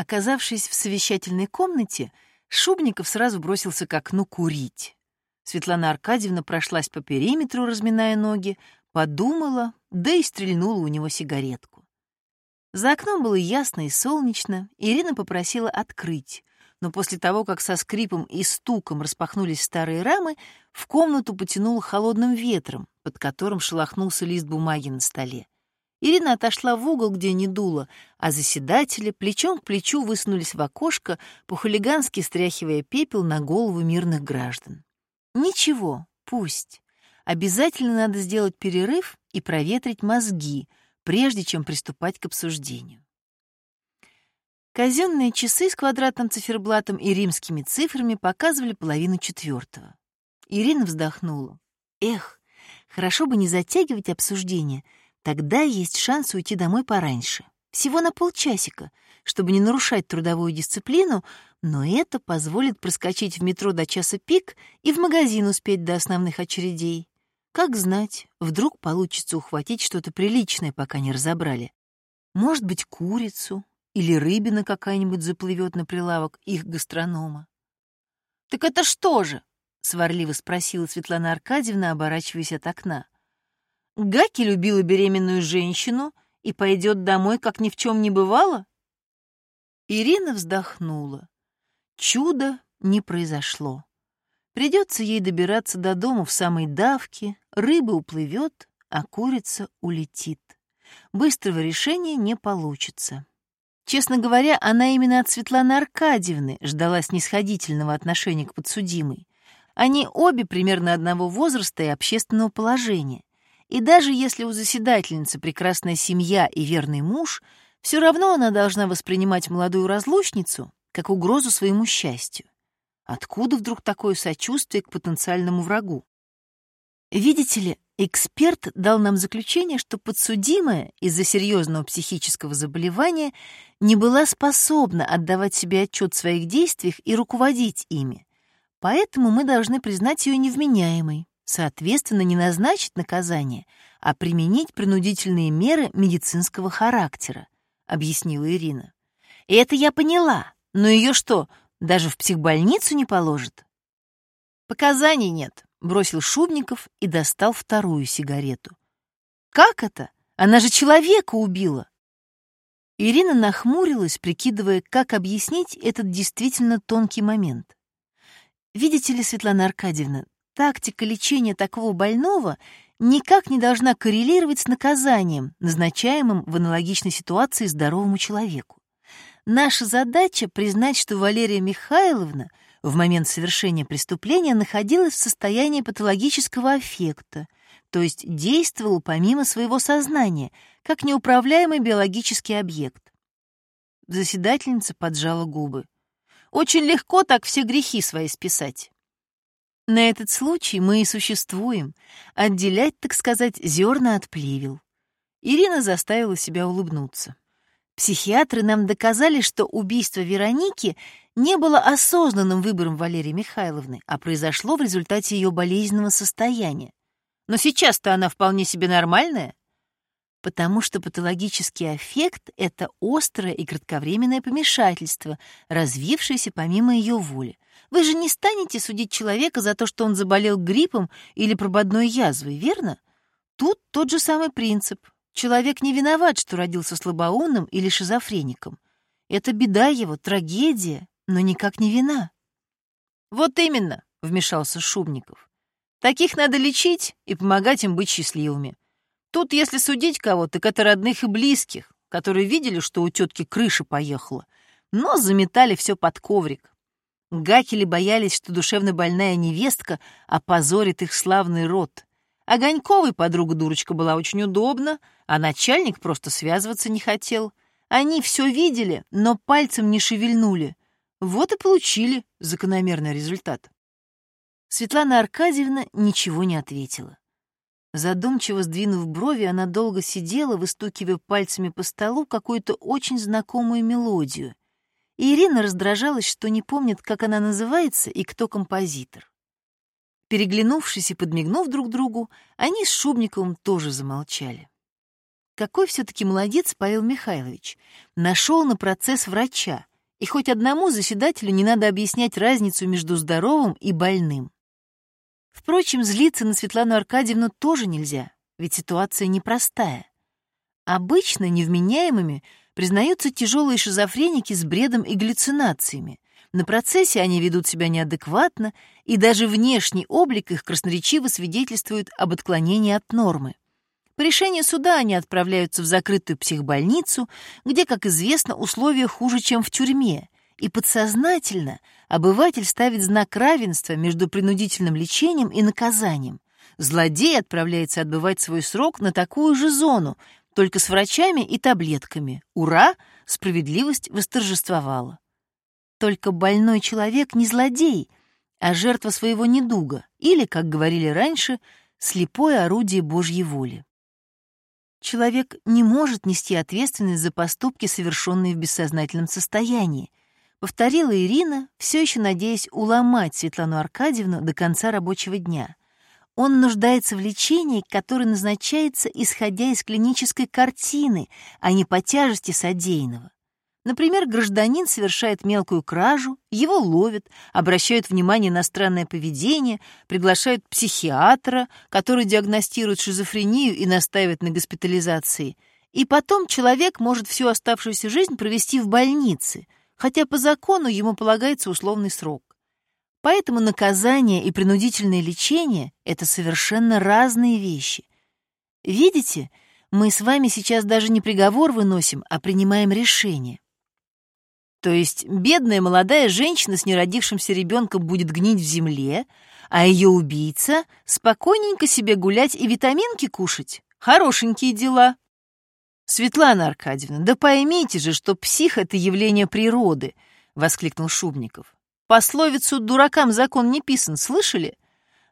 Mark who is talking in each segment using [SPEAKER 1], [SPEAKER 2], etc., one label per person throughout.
[SPEAKER 1] Оказавшись в совещательной комнате, Шубников сразу бросился к окну курить. Светлана Аркадьевна прошлась по периметру, разминая ноги, подумала, да и стрельнула у него сигаретку. За окном было ясно и солнечно, Ирина попросила открыть, но после того, как со скрипом и стуком распахнулись старые рамы, в комнату потянуло холодным ветром, под которым шелохнулся лист бумаги на столе. Ирина отошла в угол, где не дуло, а заседатели плечом к плечу высунулись в окошко, по-хулигански стряхивая пепел на голову мирных граждан. Ничего, пусть. Обязательно надо сделать перерыв и проветрить мозги, прежде чем приступать к обсуждению. Казенные часы с квадратным циферблатом и римскими цифрами показывали половину четвертого. Ирина вздохнула. Эх, хорошо бы не затягивать обсуждение, тогда есть шанс уйти домой пораньше. Всего на полчасика, чтобы не нарушать трудовую дисциплину, но это позволит проскочить в метро до часа пик и в магазин успеть до основных очередей. Как знать, вдруг получится ухватить что-то приличное, пока не разобрали. Может быть, курицу, или рыбина какая-нибудь заплывет на прилавок их гастронома. «Так это что же?» — сварливо спросила Светлана Аркадьевна, оборачиваясь от окна. «Гаки любила беременную женщину и пойдет домой, как ни в чем не бывало?» Ирина вздохнула. Чудо не произошло. Придется ей добираться до дома в самой давке, рыба уплывет, а курица улетит. Быстрого решения не получится. Честно говоря, она именно от Светланы Аркадьевны ждала снисходительного отношения к подсудимой. Они обе примерно одного возраста и общественного положения. И даже если у заседательницы прекрасная семья и верный муж, все равно она должна воспринимать молодую разлучницу как угрозу своему счастью. Откуда вдруг такое сочувствие к потенциальному врагу? Видите ли, эксперт дал нам заключение, что подсудимая из-за серьезного психического заболевания не была способна отдавать себе отчет в своих действиях и руководить ими. Поэтому мы должны признать ее невменяемой, соответственно, не назначить наказание, а применить принудительные меры медицинского характера, объяснила Ирина. И это я поняла, но ее что, даже в психбольницу не положат? Показаний нет, бросил Шубников и достал вторую сигарету. Как это? Она же человека убила. Ирина нахмурилась, прикидывая, как объяснить этот действительно тонкий момент. Видите ли, Светлана Аркадьевна, тактика лечения такого больного никак не должна коррелировать с наказанием, назначаемым в аналогичной ситуации здоровому человеку. Наша задача — признать, что Валерия Михайловна в момент совершения преступления находилась в состоянии патологического аффекта, то есть действовала помимо своего сознания, как неуправляемый биологический объект. Заседательница поджала губы. Очень легко так все грехи свои списать. На этот случай мы и существуем, отделять, так сказать, зерна от плевел. Ирина заставила себя улыбнуться. Психиатры нам доказали, что убийство Вероники не было осознанным выбором Валерии Михайловны, а произошло в результате ее болезненного состояния. Но сейчас-то она вполне себе нормальная. Потому что патологический аффект — это острое и кратковременное помешательство, развившееся помимо ее воли. Вы же не станете судить человека за то, что он заболел гриппом или прободной язвой, верно? Тут тот же самый принцип. Человек не виноват, что родился слабоумным или шизофреником. Это беда его, трагедия, но никак не вина. «Вот именно», — вмешался Шубников. «Таких надо лечить и помогать им быть счастливыми. Тут, если судить кого, так это родных и близких, которые видели, что у тетки крыша поехала, но заметали все под коврик. Гакели боялись, что душевно больная невестка опозорит их славный род. А Гоньковой подруга-дурочка была очень удобна, а начальник просто связываться не хотел. Они все видели, но пальцем не шевельнули. Вот и получили закономерный результат. Светлана Аркадьевна ничего не ответила. Задумчиво сдвинув брови, она долго сидела, выстукивая пальцами по столу какую-то очень знакомую мелодию. И Ирина раздражалась, что не помнит, как она называется и кто композитор. Переглянувшись и подмигнув друг другу, они с Шубниковым тоже замолчали. Какой все-таки молодец Павел Михайлович. Нашел на процесс врача, И хоть одному заседателю не надо объяснять разницу между здоровым и больным. Впрочем, злиться на Светлану Аркадьевну тоже нельзя, ведь ситуация непростая. Обычно невменяемыми признаются тяжелые шизофреники с бредом и галлюцинациями. На процессе они ведут себя неадекватно, и даже внешний облик их красноречиво свидетельствует об отклонении от нормы. По решению суда они отправляются в закрытую психбольницу, где, как известно, условия хуже, чем в тюрьме, и подсознательно обыватель ставит знак равенства между принудительным лечением и наказанием. Злодей отправляется отбывать свой срок на такую же зону, только с врачами и таблетками. Ура! Справедливость восторжествовала. Только больной человек не злодей, а жертва своего недуга, или, как говорили раньше, слепое орудие Божьей воли. Человек не может нести ответственность за поступки, совершенные в бессознательном состоянии, повторила Ирина, все еще надеясь уломать Светлану Аркадьевну до конца рабочего дня. Он нуждается в лечении, которое назначается, исходя из клинической картины, а не по тяжести содеянного. Например, гражданин совершает мелкую кражу, его ловят, обращают внимание на странное поведение, приглашают психиатра, который диагностирует шизофрению и настаивает на госпитализации. И потом человек может всю оставшуюся жизнь провести в больнице, хотя по закону ему полагается условный срок. Поэтому наказание и принудительное лечение — это совершенно разные вещи. Видите, мы с вами сейчас даже не приговор выносим, а принимаем решение. То есть бедная молодая женщина с неродившимся ребенком будет гнить в земле, а ее убийца спокойненько себе гулять и витаминки кушать. Хорошенькие дела. Светлана Аркадьевна, да поймите же, что псих — это явление природы, — воскликнул Шубников. Пословицу «дуракам закон не писан» слышали?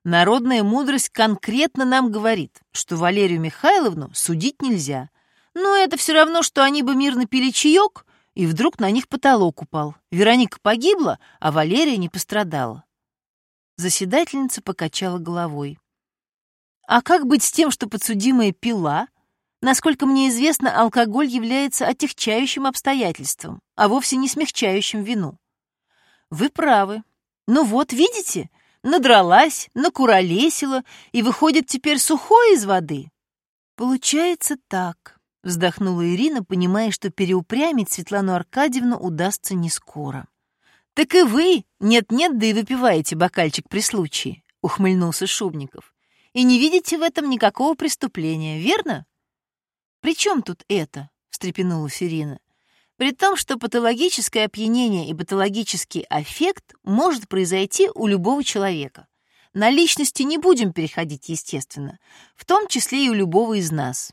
[SPEAKER 1] Народная мудрость конкретно нам говорит, что Валерию Михайловну судить нельзя. Но это все равно, что они бы мирно пили чаек, и вдруг на них потолок упал. Вероника погибла, а Валерия не пострадала. Заседательница покачала головой. А как быть с тем, что подсудимая пила? Насколько мне известно, алкоголь является отягчающим обстоятельством, а вовсе не смягчающим вину. Вы правы. Ну вот, видите, надралась, накуролесила и выходит теперь сухой из воды. Получается так, вздохнула Ирина, понимая, что переупрямить Светлану Аркадьевну удастся не скоро. Так и вы, нет-нет, да и выпиваете бокальчик при случае, ухмыльнулся Шубников. И не видите в этом никакого преступления, верно? При чем тут это? встрепенулась Ирина. При том, что патологическое опьянение и патологический аффект может произойти у любого человека. На личности не будем переходить, естественно, в том числе и у любого из нас.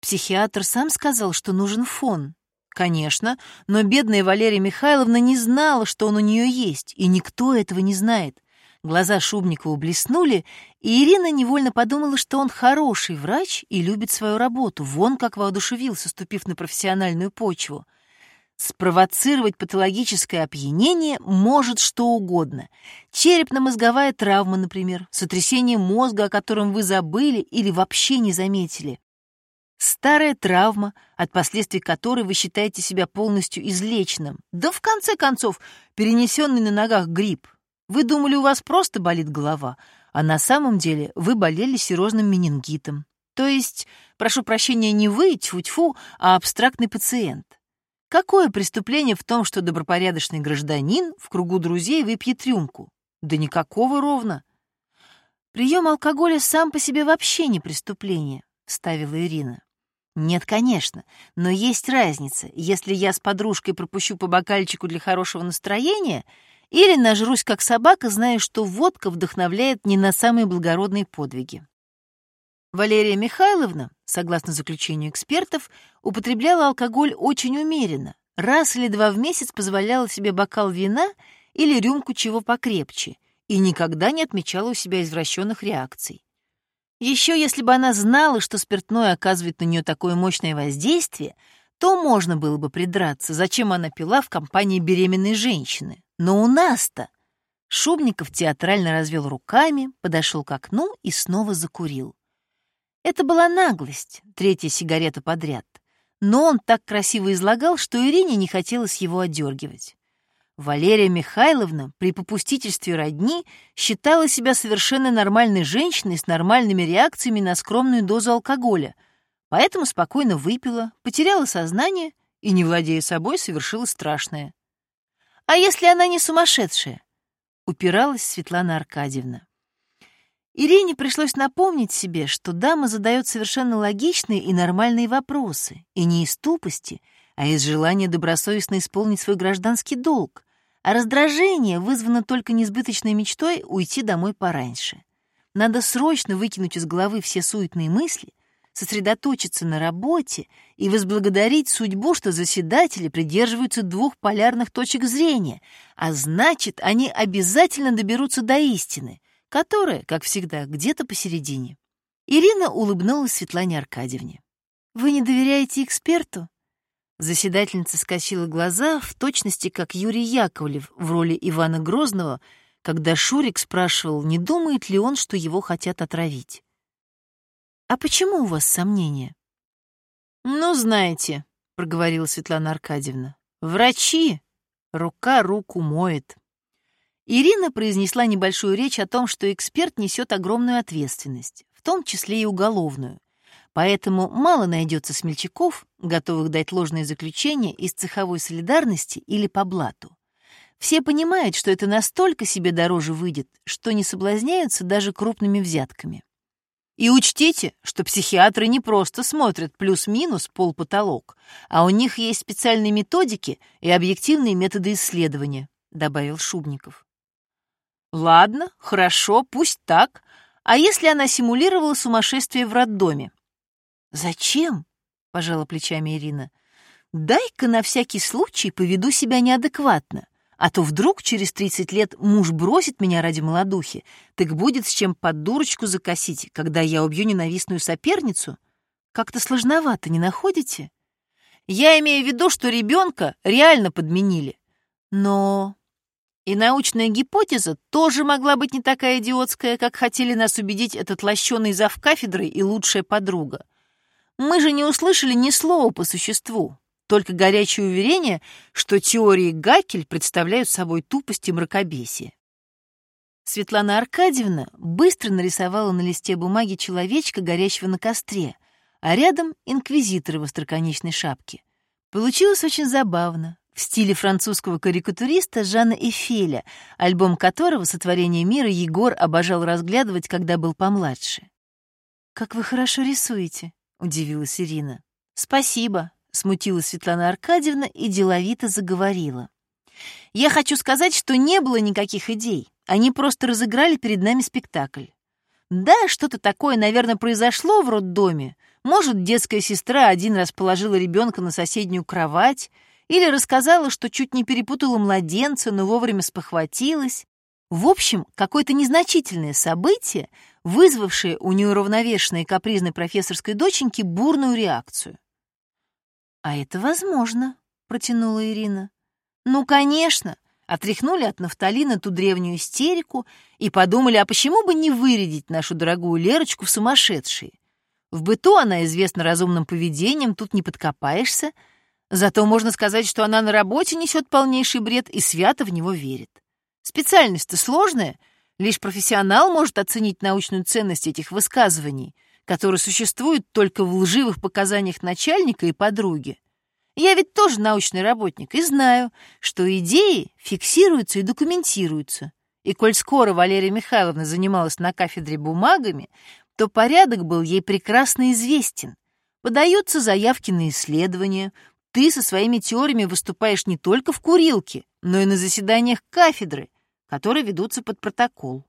[SPEAKER 1] Психиатр сам сказал, что нужен фон. Конечно, но бедная Валерия Михайловна не знала, что он у нее есть, и никто этого не знает. Глаза Шубникова блеснули, и Ирина невольно подумала, что он хороший врач и любит свою работу. Вон как воодушевился, ступив на профессиональную почву. Спровоцировать патологическое опьянение может что угодно. Черепно-мозговая травма, например, сотрясение мозга, о котором вы забыли или вообще не заметили. Старая травма, от последствий которой вы считаете себя полностью излеченным. Да в конце концов, перенесенный на ногах грипп. Вы думали, у вас просто болит голова, а на самом деле вы болели серозным менингитом. То есть, прошу прощения, не вы, тьфу-тьфу, а абстрактный пациент. Какое преступление в том, что добропорядочный гражданин в кругу друзей выпьет рюмку? Да никакого ровно. Прием алкоголя сам по себе вообще не преступление, ставила Ирина. Нет, конечно, но есть разница. Если я с подружкой пропущу по бокальчику для хорошего настроения — или нажрусь как собака, зная, что водка вдохновляет не на самые благородные подвиги. Валерия Михайловна, согласно заключению экспертов, употребляла алкоголь очень умеренно. Раз или два в месяц позволяла себе бокал вина или рюмку чего покрепче и никогда не отмечала у себя извращенных реакций. Еще если бы она знала, что спиртное оказывает на нее такое мощное воздействие, то можно было бы придраться, зачем она пила в компании беременной женщины. Но у нас-то... Шубников театрально развел руками, подошел к окну и снова закурил. Это была наглость, третья сигарета подряд. но он так красиво излагал, что Ирине не хотелось его отдергивать. Валерия Михайловна при попустительстве родни считала себя совершенно нормальной женщиной с нормальными реакциями на скромную дозу алкоголя, поэтому спокойно выпила, потеряла сознание и, не владея собой, совершила страшное. «А если она не сумасшедшая?» — упиралась Светлана Аркадьевна. Ирине пришлось напомнить себе, что дама задает совершенно логичные и нормальные вопросы, и не из тупости, а из желания добросовестно исполнить свой гражданский долг, а раздражение вызвано только несбыточной мечтой уйти домой пораньше. Надо срочно выкинуть из головы все суетные мысли, сосредоточиться на работе и возблагодарить судьбу, что заседатели придерживаются двух полярных точек зрения, а значит, они обязательно доберутся до истины, которая, как всегда, где-то посередине. Ирина улыбнулась Светлане Аркадьевне. «Вы не доверяете эксперту?» Заседательница скосила глаза в точности, как Юрий Яковлев в роли Ивана Грозного, когда Шурик спрашивал, не думает ли он, что его хотят отравить. «А почему у вас сомнения?» «Ну, знаете», — проговорила Светлана Аркадьевна, — «врачи, рука руку моет». Ирина произнесла небольшую речь о том, что эксперт несет огромную ответственность, в том числе и уголовную. Поэтому мало найдется смельчаков, готовых дать ложные заключения из цеховой солидарности или по блату. Все понимают, что это настолько себе дороже выйдет, что не соблазняются даже крупными взятками. И учтите, что психиатры не просто смотрят плюс-минус пол-потолок, а у них есть специальные методики и объективные методы исследования, добавил Шубников. Ладно, хорошо, пусть так. А если она симулировала сумасшествие в роддоме? «Зачем?» — пожала плечами Ирина. «Дай-ка на всякий случай поведу себя неадекватно, а то вдруг через тридцать лет муж бросит меня ради молодухи, так будет с чем под дурочку закосить, когда я убью ненавистную соперницу? Как-то сложновато, не находите? Я имею в виду, что ребенка реально подменили. Но и научная гипотеза тоже могла быть не такая идиотская, как хотели нас убедить этот лощеный завкафедрой и лучшая подруга. Мы же не услышали ни слова по существу, только горячее уверение, что теории Гакель представляют собой тупость и мракобесие. Светлана Аркадьевна быстро нарисовала на листе бумаги человечка, горящего на костре, а рядом — инквизитора в остроконечной шапке. Получилось очень забавно, в стиле французского карикатуриста Жана Эфеля, альбом которого «Сотворение мира» Егор обожал разглядывать, когда был помладше. «Как вы хорошо рисуете», — удивилась Ирина. «Спасибо», — смутилась Светлана Аркадьевна и деловито заговорила. «Я хочу сказать, что не было никаких идей. Они просто разыграли перед нами спектакль. Да, что-то такое, наверное, произошло в роддоме. Может, детская сестра один раз положила ребенка на соседнюю кровать или рассказала, что чуть не перепутала младенца, но вовремя спохватилась. В общем, какое-то незначительное событие, вызвавшее у неуравновешенной капризной профессорской доченьки бурную реакцию. «А это возможно», — протянула Ирина. «Ну, конечно», — отряхнули от нафталина ту древнюю истерику и подумали, а почему бы не вырядить нашу дорогую Лерочку в сумасшедшие? В быту она известна разумным поведением, тут не подкопаешься, зато можно сказать, что она на работе несет полнейший бред и свято в него верит. Специальность-то сложная, лишь профессионал может оценить научную ценность этих высказываний, которые существуют только в лживых показаниях начальника и подруги. Я ведь тоже научный работник и знаю, что идеи фиксируются и документируются. И коль скоро Валерия Михайловна занималась на кафедре бумагами, то порядок был ей прекрасно известен. Подаются заявки на исследования, ты со своими теориями выступаешь не только в курилке, но и на заседаниях кафедры, которые ведутся под протокол.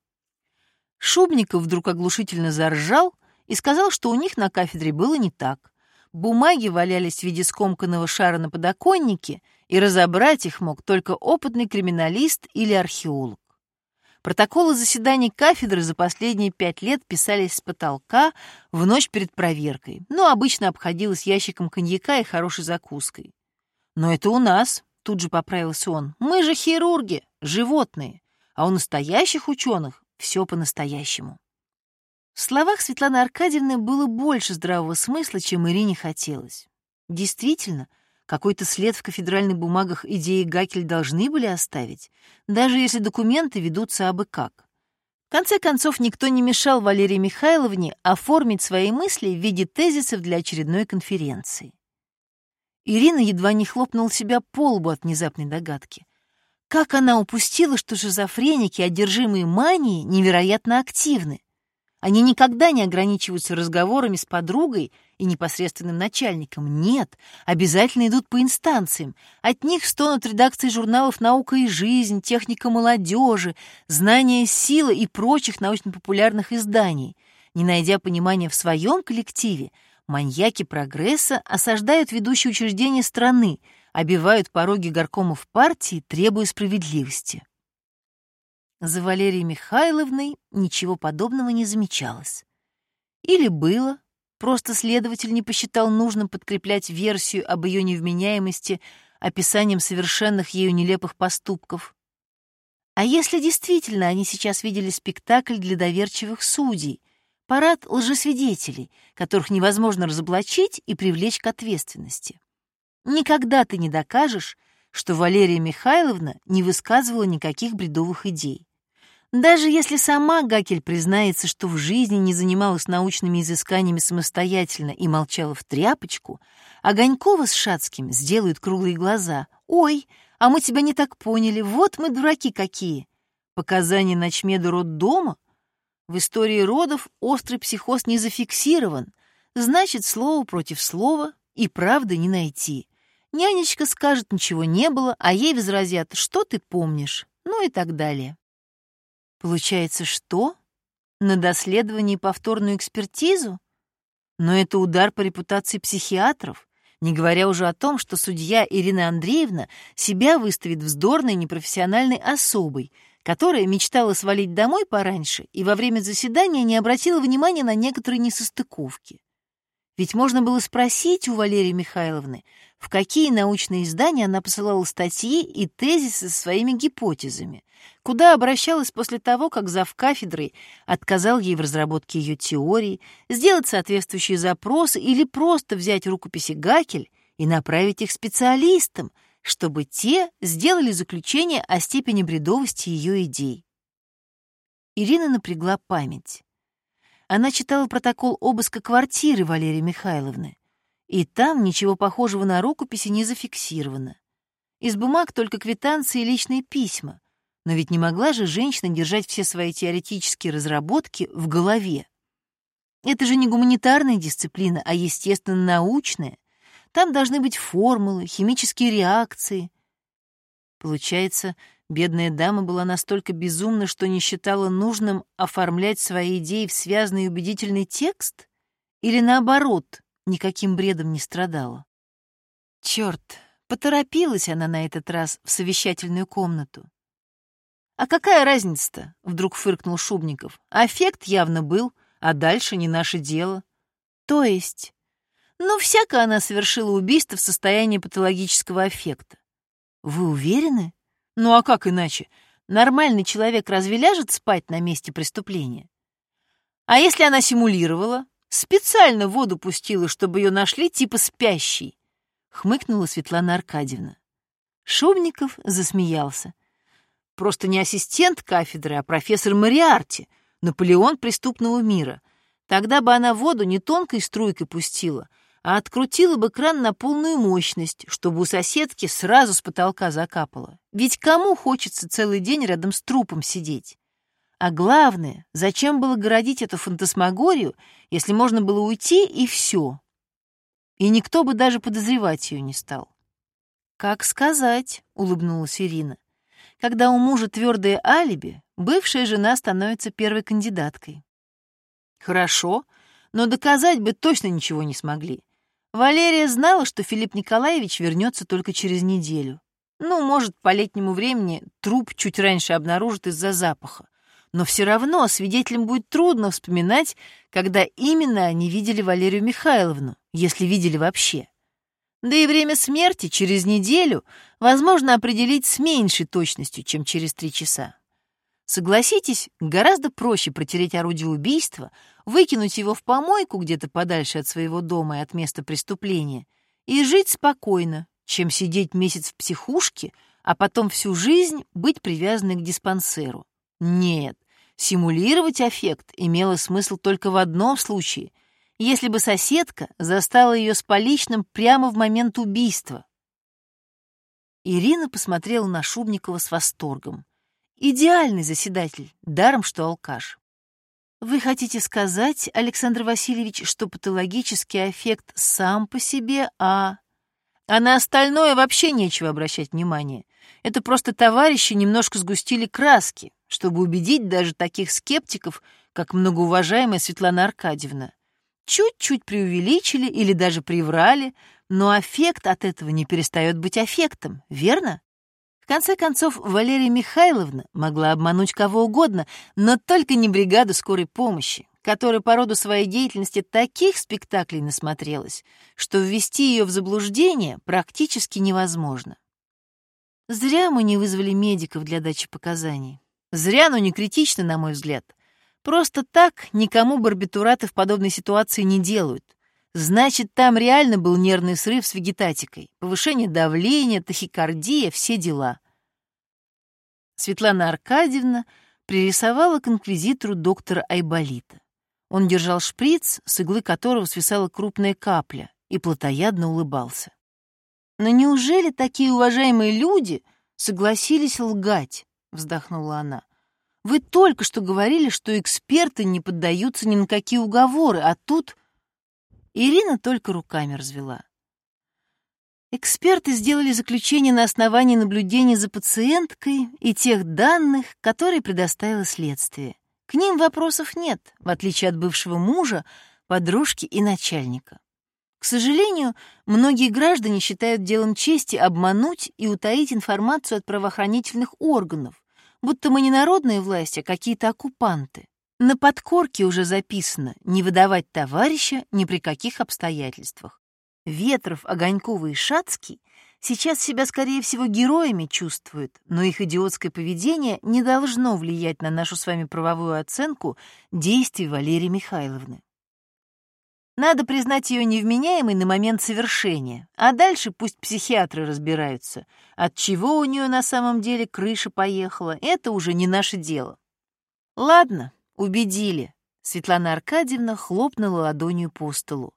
[SPEAKER 1] Шубников вдруг оглушительно заржал и сказал, что у них на кафедре было не так. Бумаги валялись в виде скомканного шара на подоконнике, и разобрать их мог только опытный криминалист или археолог. Протоколы заседаний кафедры за последние пять лет писались с потолка в ночь перед проверкой, но обычно обходилось ящиком коньяка и хорошей закуской. «Но это у нас», — тут же поправился он, — «мы же хирурги, животные а у настоящих ученых все по-настоящему. В словах Светланы Аркадьевны было больше здравого смысла, чем Ирине хотелось. Действительно, какой-то след в кафедральных бумагах идеи Гакель должны были оставить, даже если документы ведутся абы как. В конце концов, никто не мешал Валерии Михайловне оформить свои мысли в виде тезисов для очередной конференции. Ирина едва не хлопнула себя по лбу от внезапной догадки. Как она упустила, что шизофреники, одержимые манией, невероятно активны. Они никогда не ограничиваются разговорами с подругой и непосредственным начальником. Нет, обязательно идут по инстанциям. От них стонут редакции журналов «Наука и жизнь», «Техника молодежи», «Знание силы» и прочих научно-популярных изданий. Не найдя понимания в своем коллективе, маньяки прогресса осаждают ведущие учреждения страны, обивают пороги горкомов партии, требуя справедливости. За Валерией Михайловной ничего подобного не замечалось. Или было, просто следователь не посчитал нужным подкреплять версию об ее невменяемости описанием совершенных ею нелепых поступков. А если действительно они сейчас видели спектакль для доверчивых судей, парад лжесвидетелей, которых невозможно разоблачить и привлечь к ответственности? Никогда ты не докажешь, что Валерия Михайловна не высказывала никаких бредовых идей. Даже если сама Гакель признается, что в жизни не занималась научными изысканиями самостоятельно и молчала в тряпочку, а Гонькова с Шацким сделают круглые глаза. «Ой, а мы тебя не так поняли, вот мы дураки какие!» Показания ночмеда роддома? В истории родов острый психоз не зафиксирован, значит, слово против слова и правды не найти. Нянечка скажет, ничего не было, а ей возразят, что ты помнишь, ну и так далее. Получается, что? На доследование и повторную экспертизу? Но это удар по репутации психиатров, не говоря уже о том, что судья Ирина Андреевна себя выставит вздорной непрофессиональной особой, которая мечтала свалить домой пораньше и во время заседания не обратила внимания на некоторые несостыковки. Ведь можно было спросить у Валерии Михайловны, в какие научные издания она посылала статьи и тезисы со своими гипотезами, куда обращалась после того, как зав кафедрой отказал ей в разработке ее теории, сделать соответствующие запросы или просто взять рукописи Гакель и направить их специалистам, чтобы те сделали заключение о степени бредовости ее идей. Ирина напрягла память. Она читала протокол обыска квартиры Валерии Михайловны, и там ничего похожего на рукописи не зафиксировано. Из бумаг только квитанции и личные письма, но ведь не могла же женщина держать все свои теоретические разработки в голове. Это же не гуманитарная дисциплина, а естественно-научная. Там должны быть формулы, химические реакции. Получается, бедная дама была настолько безумна, что не считала нужным оформлять свои идеи в связанный и убедительный текст? Или наоборот, никаким бредом не страдала? Черт, поторопилась она на этот раз в совещательную комнату. «А какая разница-то?» — вдруг фыркнул Шубников. «Аффект явно был, а дальше не наше дело». «То есть?» «Ну, всяко она совершила убийство в состоянии патологического аффекта». «Вы уверены?» «Ну, а как иначе? Нормальный человек разве ляжет спать на месте преступления?» «А если она симулировала? Специально воду пустила, чтобы ее нашли типа спящей?» — хмыкнула Светлана Аркадьевна. Шубников засмеялся. Просто не ассистент кафедры, а профессор Мариарти, Наполеон преступного мира. Тогда бы она воду не тонкой струйкой пустила, а открутила бы кран на полную мощность, чтобы у соседки сразу с потолка закапало. Ведь кому хочется целый день рядом с трупом сидеть? А главное, зачем было городить эту фантасмагорию, если можно было уйти и все? И никто бы даже подозревать ее не стал. «Как сказать?» — улыбнулась Ирина. Когда у мужа твердое алиби, бывшая жена становится первой кандидаткой. Хорошо, но доказать бы точно ничего не смогли. Валерия знала, что Филипп Николаевич вернется только через неделю. Ну, может, по летнему времени труп чуть раньше обнаружат из-за запаха. Но все равно свидетелям будет трудно вспоминать, когда именно они видели Валерию Михайловну, если видели вообще. Да и время смерти через неделю возможно определить с меньшей точностью, чем через три часа. Согласитесь, гораздо проще протереть орудие убийства, выкинуть его в помойку где-то подальше от своего дома и от места преступления, и жить спокойно, чем сидеть месяц в психушке, а потом всю жизнь быть привязанной к диспансеру. Нет, симулировать аффект имело смысл только в одном случае — если бы соседка застала ее с поличным прямо в момент убийства. Ирина посмотрела на Шубникова с восторгом. Идеальный заседатель, даром что алкаш. Вы хотите сказать, Александр Васильевич, что патологический аффект сам по себе, а... А на остальное вообще нечего обращать внимание. Это просто товарищи немножко сгустили краски, чтобы убедить даже таких скептиков, как многоуважаемая Светлана Аркадьевна. Чуть-чуть преувеличили или даже приврали, но аффект от этого не перестает быть аффектом, верно? В конце концов, Валерия Михайловна могла обмануть кого угодно, но только не бригаду скорой помощи, которая по роду своей деятельности таких спектаклей насмотрелась, что ввести ее в заблуждение практически невозможно. Зря мы не вызвали медиков для дачи показаний. Зря, но не критично, на мой взгляд. Просто так никому барбитураты в подобной ситуации не делают. Значит, там реально был нервный срыв с вегетатикой, повышение давления, тахикардия, все дела. Светлана Аркадьевна пририсовала к инквизитору доктора Айболита. Он держал шприц, с иглы которого свисала крупная капля, и плотоядно улыбался. «Но неужели такие уважаемые люди согласились лгать?» — вздохнула она. «Вы только что говорили, что эксперты не поддаются ни на какие уговоры, а тут...» Ирина только руками развела. Эксперты сделали заключение на основании наблюдений за пациенткой и тех данных, которые предоставило следствие. К ним вопросов нет, в отличие от бывшего мужа, подружки и начальника. К сожалению, многие граждане считают делом чести обмануть и утаить информацию от правоохранительных органов, будто мы не народные власти, а какие-то оккупанты. На подкорке уже записано «не выдавать товарища ни при каких обстоятельствах». Ветров, Огонькова и Шацкий сейчас себя, скорее всего, героями чувствуют, но их идиотское поведение не должно влиять на нашу с вами правовую оценку действий Валерии Михайловны. Надо признать ее невменяемой на момент совершения, а дальше пусть психиатры разбираются, от чего у нее на самом деле крыша поехала, это уже не наше дело. Ладно, Убедили. Светлана Аркадьевна хлопнула ладонью по столу.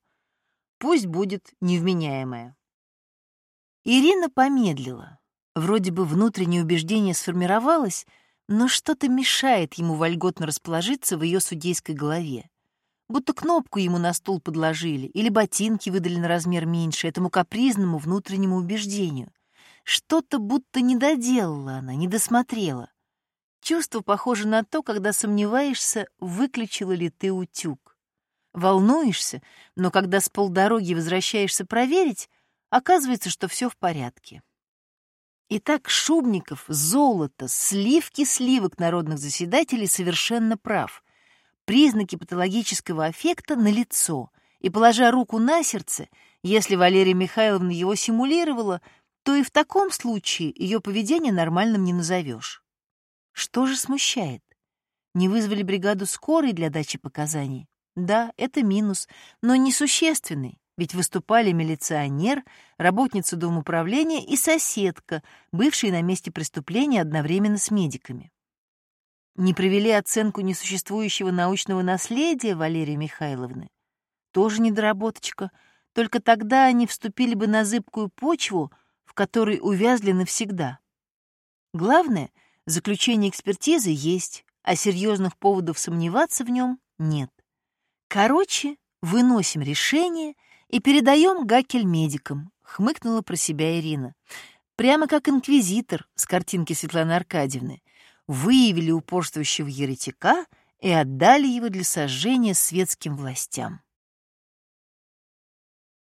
[SPEAKER 1] Пусть будет невменяемая. Ирина помедлила. Вроде бы внутреннее убеждение сформировалось, но что-то мешает ему вольготно расположиться в ее судейской голове. Будто кнопку ему на стул подложили или ботинки выдали на размер меньше этому капризному внутреннему убеждению. Что-то будто не доделала она, не досмотрела. Чувство похоже на то, когда сомневаешься, выключила ли ты утюг. Волнуешься, но когда с полдороги возвращаешься проверить, оказывается, что все в порядке. Итак, Шубников, золото, сливки сливок народных заседателей совершенно прав. Признаки патологического аффекта налицо, и, положа руку на сердце, если Валерия Михайловна его симулировала, то и в таком случае ее поведение нормальным не назовешь. Что же смущает? Не вызвали бригаду скорой для дачи показаний? Да, это минус, но несущественный, ведь выступали милиционер, работница домоуправления и соседка, бывшие на месте преступления одновременно с медиками. Не провели оценку несуществующего научного наследия Валерии Михайловны? Тоже недоработочка, только тогда они вступили бы на зыбкую почву, в которой увязли навсегда. Главное — Заключение экспертизы есть, а серьезных поводов сомневаться в нем нет. Короче, выносим решение и передаем Гакель медикам, хмыкнула про себя Ирина. Прямо как инквизитор с картинки Светланы Аркадьевны. Выявили упорствующего еретика и отдали его для сожжения светским властям.